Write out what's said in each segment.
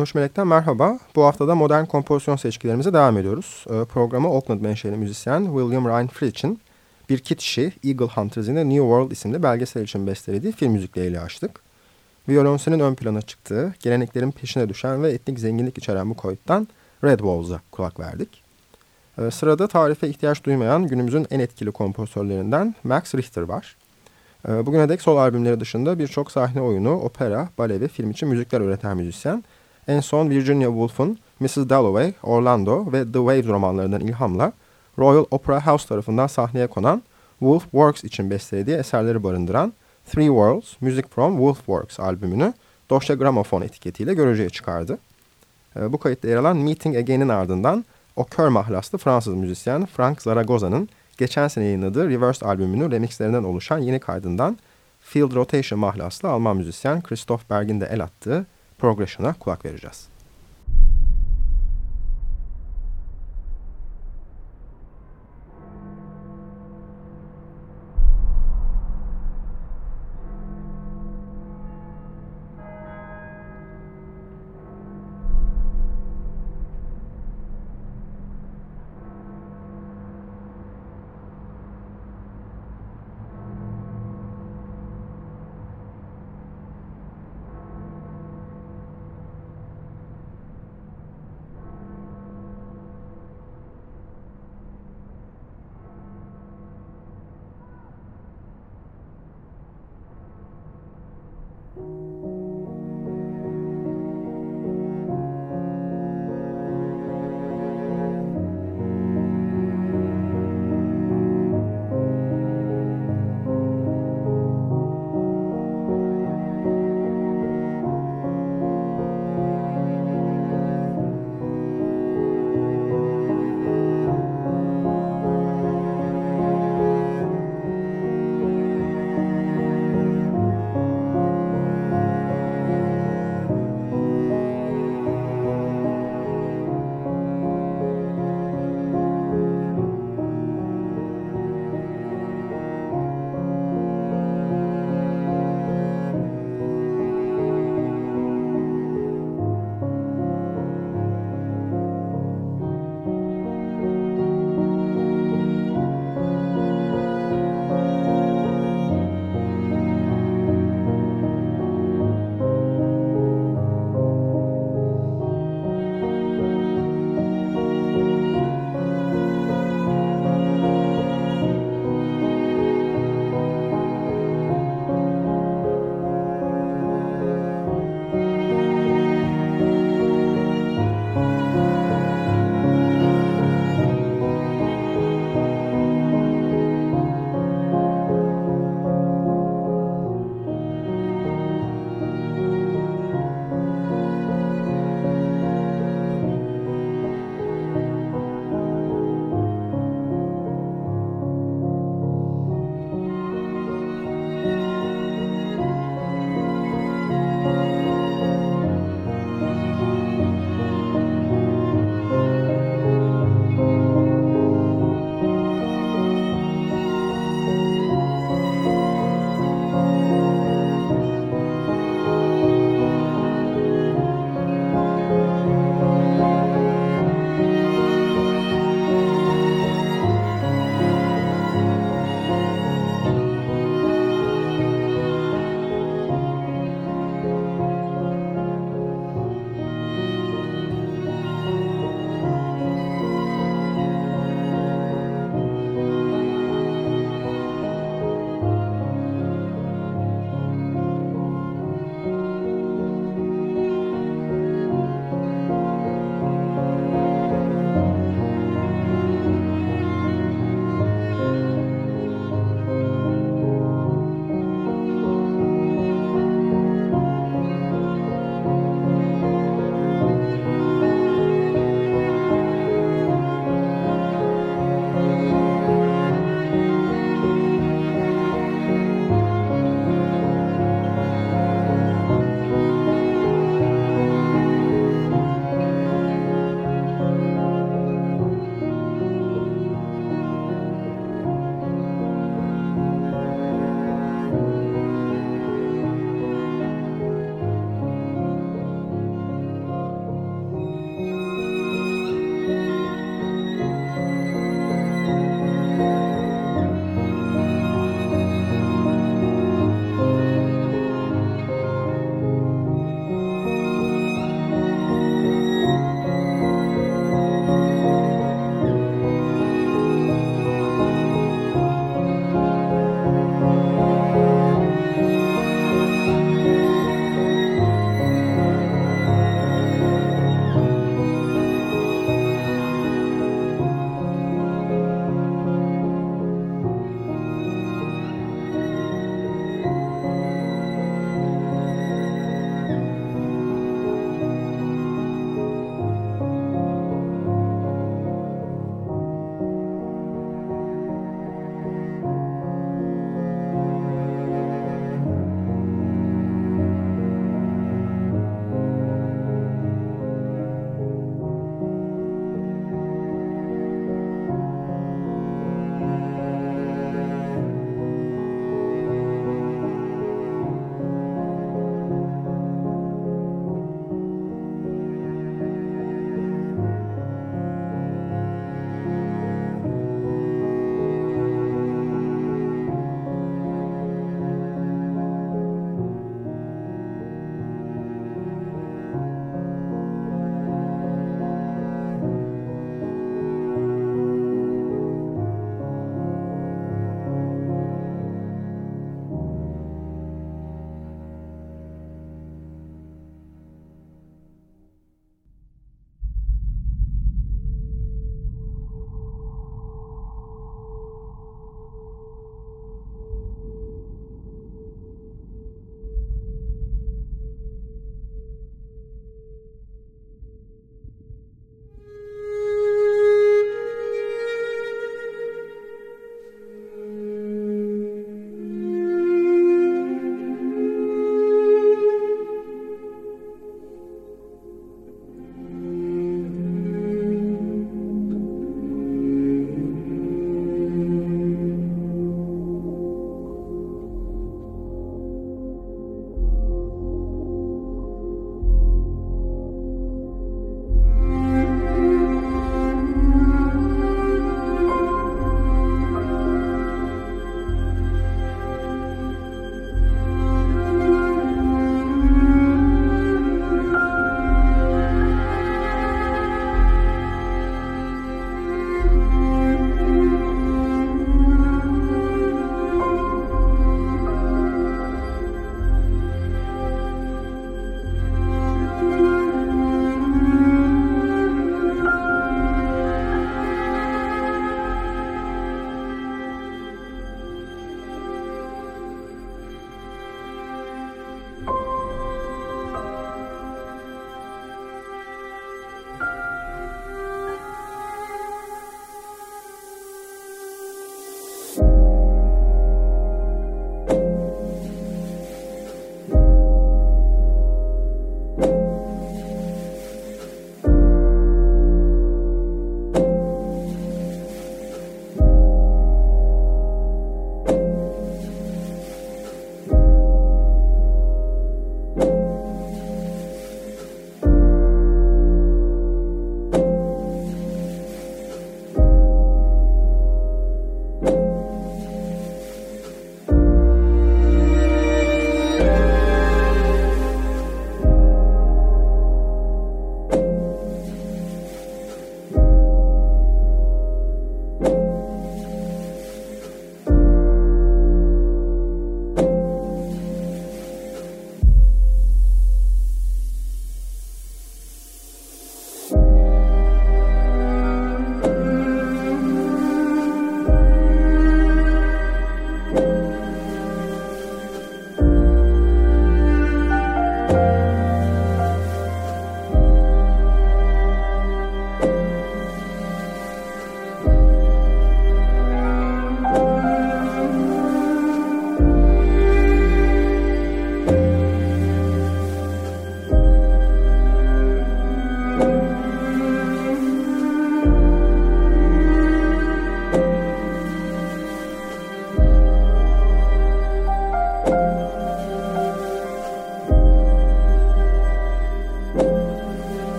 13 Melek'ten merhaba. Bu haftada modern kompozisyon seçkilerimize devam ediyoruz. Ee, programı Oakland menşeli müzisyen William Ryan Fritch'in bir kit işi Eagle Hunters in New World isimli belgesel için bestelediği film müzikleriyle açtık. Violonsel'in ön plana çıktığı, geleneklerin peşine düşen ve etnik zenginlik içeren bu koyuttan Red Walls'a kulak verdik. Ee, sırada tarife ihtiyaç duymayan günümüzün en etkili kompozitörlerinden Max Richter var. Ee, bugüne dek sol albümleri dışında birçok sahne oyunu, opera, bale ve film için müzikler üreten müzisyen en son Virginia Woolf'un Mrs. Dalloway, Orlando ve The Waves romanlarından ilhamla Royal Opera House tarafından sahneye konan Wolf Works için bestelediği eserleri barındıran Three Worlds Music from Wolf Works albümünü Deutsche Grammophon etiketiyle görücüye çıkardı. Ee, bu kayıtta yer alan Meeting Again'in ardından o kör mahlaslı Fransız müzisyen Frank Zaragoza'nın geçen sene yayınladığı Reversed albümünün remixlerinden oluşan yeni kaydından Field Rotation mahlaslı Alman müzisyen Christoph Berg'in de el attığı Progression'a kulak vereceğiz.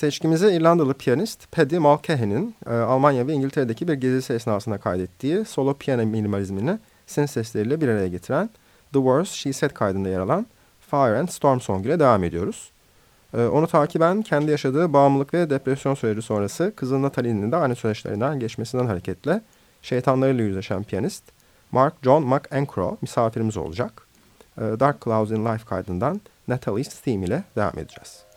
Seçkimize İrlandalı piyanist Paddy Mulcahy'nin e, Almanya ve İngiltere'deki bir gezisi esnasında kaydettiği solo piyano minimalizmini synth sesleriyle bir araya getiren The Words She Said kaydında yer alan Fire and Storm Song ile devam ediyoruz. E, onu takiben kendi yaşadığı bağımlılık ve depresyon süreci sonrası kızı Natalie'nin de aynı süreçlerinden geçmesinden hareketle şeytanlarıyla yüzleşen piyanist Mark John McEncroe misafirimiz olacak. E, Dark Clouds in Life kaydından Natalie's Theme ile devam edeceğiz.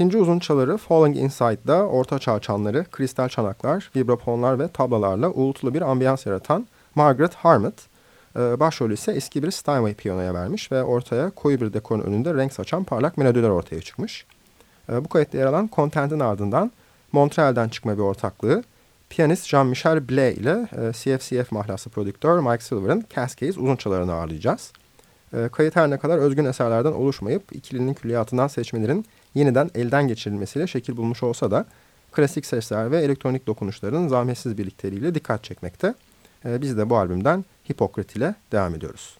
İkinci uzun çaları Falling Inside'da orta çağ çanları, kristal çanaklar, vibrafonlar ve tablalarla uğultulu bir ambiyans yaratan Margaret Harmot, e, başrolü ise eski bir Steinway piyanoya vermiş ve ortaya koyu bir dekorun önünde renk saçan parlak melodiler ortaya çıkmış. E, bu kayıtta yer alan Content'in ardından Montreal'den çıkma bir ortaklığı, piyanist Jean-Michel Blais ile e, CFCF mahlası prodüktör Mike Silver'ın Cascades uzun çalarını ağırlayacağız. Kayıt her ne kadar özgün eserlerden oluşmayıp ikilinin külliyatından seçmelerin yeniden elden geçirilmesiyle şekil bulmuş olsa da klasik sesler ve elektronik dokunuşların zahmetsiz birlikteliğiyle dikkat çekmekte. E, biz de bu albümden Hipokrit ile devam ediyoruz.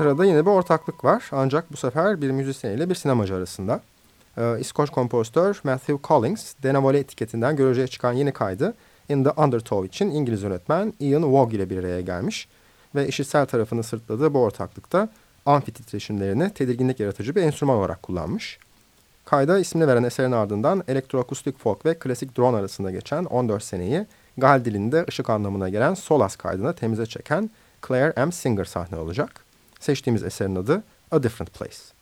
Sırada yine bir ortaklık var ancak bu sefer bir müzisyen ile bir sinemacı arasında. Ee, İskoç kompozitör Matthew Collins, Denavole etiketinden göreceğe çıkan yeni kaydı In the Undertow için İngiliz yönetmen Ian Waugh ile bir araya gelmiş ve işitsel tarafını sırtladığı bu ortaklıkta amfi titreşimlerini tedirginlik yaratıcı bir enstrüman olarak kullanmış. Kayda ismini veren eserin ardından elektroakustik folk ve klasik drone arasında geçen 14 seneyi Gal dilinde ışık anlamına gelen Solas kaydına temize çeken Claire M. Singer sahne olacak. Seçtiğimiz eserin adı A Different Place.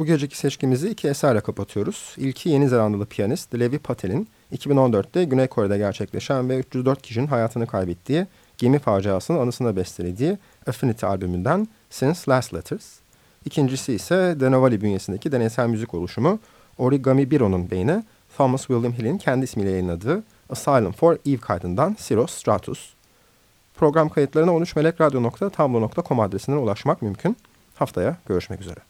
Bu geceki seçkimizi iki eserle kapatıyoruz. İlki Yeni Zelandalı piyanist Levi Patel'in 2014'te Güney Kore'de gerçekleşen ve 304 kişinin hayatını kaybettiği gemi faciasının anısına bestelediği Affinity albümünden Since Last Letters. İkincisi ise Denovali bünyesindeki deneysel müzik oluşumu Origami Biro'nun beyni Thomas William Hill'in kendi ismiyle yayınladığı Asylum for Eve kaydından Siros Stratus. Program kayıtlarına 13melekradyo.tablo.com adresinden ulaşmak mümkün. Haftaya görüşmek üzere.